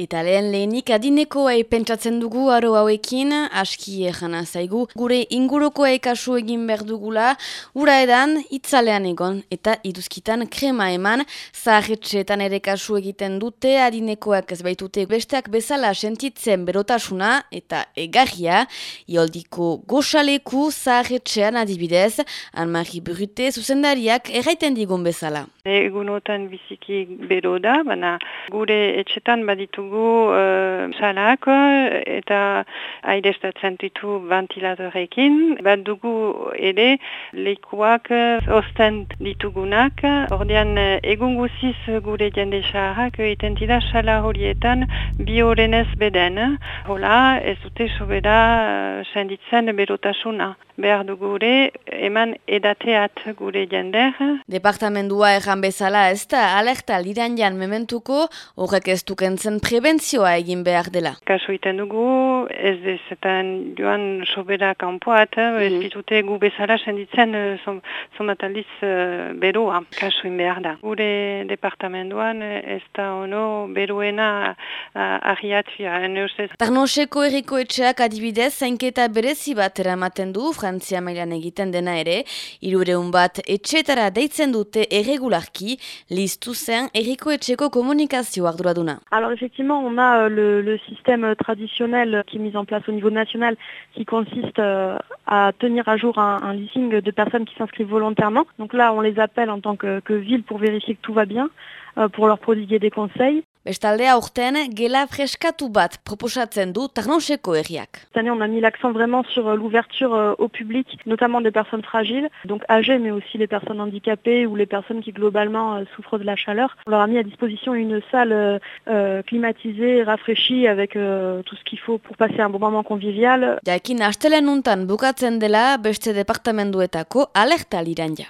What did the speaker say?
Eta lehen lehenik adinekoei pentsatzen dugu aro hauekin, aski ejana zaigu, gure ingurukoei kasu egin behar dugula, ura edan, itzalean egon, eta iduzkitan krema eman, zaharretxeetan ere kasu egiten dute, adinekoak ez baitute besteak bezala sentitzen berotasuna, eta egarria, ioldiko goxaleku zaharretxean adibidez, Anmari Brute zuzendariak erraiten digun bezala. Egunotan biziki bero da, baina gure etxetan baditu ditugu uh, salak eta airestatzen ditu ventiladorekin. Bat dugu ere lekuak osten ditugunak. Ordean egun guziz gure jende saharrak egiten dira sala horietan bi horrenez beden. Hola ez dute sobera senditzen berotasuna. Behar dugu ere eman edateat gure jender. Departamendua erran bezala ez da alerta liran jan mementuko horrek ez dukentzen prebentzioa egin behar dela. Kaso iten dugu, ez dezetan joan sobera kanpoat, mm -hmm. ez ditute gu bezala senditzen zomataliz uh, uh, beroa, kaso in behar da. Gure departamentoan ez da ono beroena uh, ahiatua. Tarnoseko erriko etxeak adibidez, zainketa berezi bat eramaten du, Alors, effectivement, on a euh, le, système traditionnel qui est mis en place au niveau national qui consiste euh, à tenir à jour un, listing de personnes qui s'inscrivent volontairement. Donc là, on les appelle en tant que, ville pour vérifier que tout va bien, euh, pour leur prodiguer des conseils. Gela freskatu bat proposatzen du Tarnoseko herriak. Cette année, on a mis l'accent vraiment sur euh, l'ouverture euh, au public, notamment des personnes fragiles, donc âgées, mais aussi les personnes handicapées ou les personnes qui globalement euh, souffrent de la chaleur. On leur a mis à disposition une salle euh, climatisée, rafraîchie, avec euh, tout ce qu'il faut pour passer un bon moment convivial. Jakin astelen untan bukatzen dela beste departamenduetako alerta liran ja.